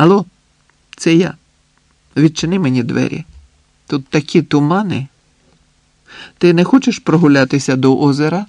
Алло, це я. Відчини мені двері. Тут такі тумани. Ти не хочеш прогулятися до озера?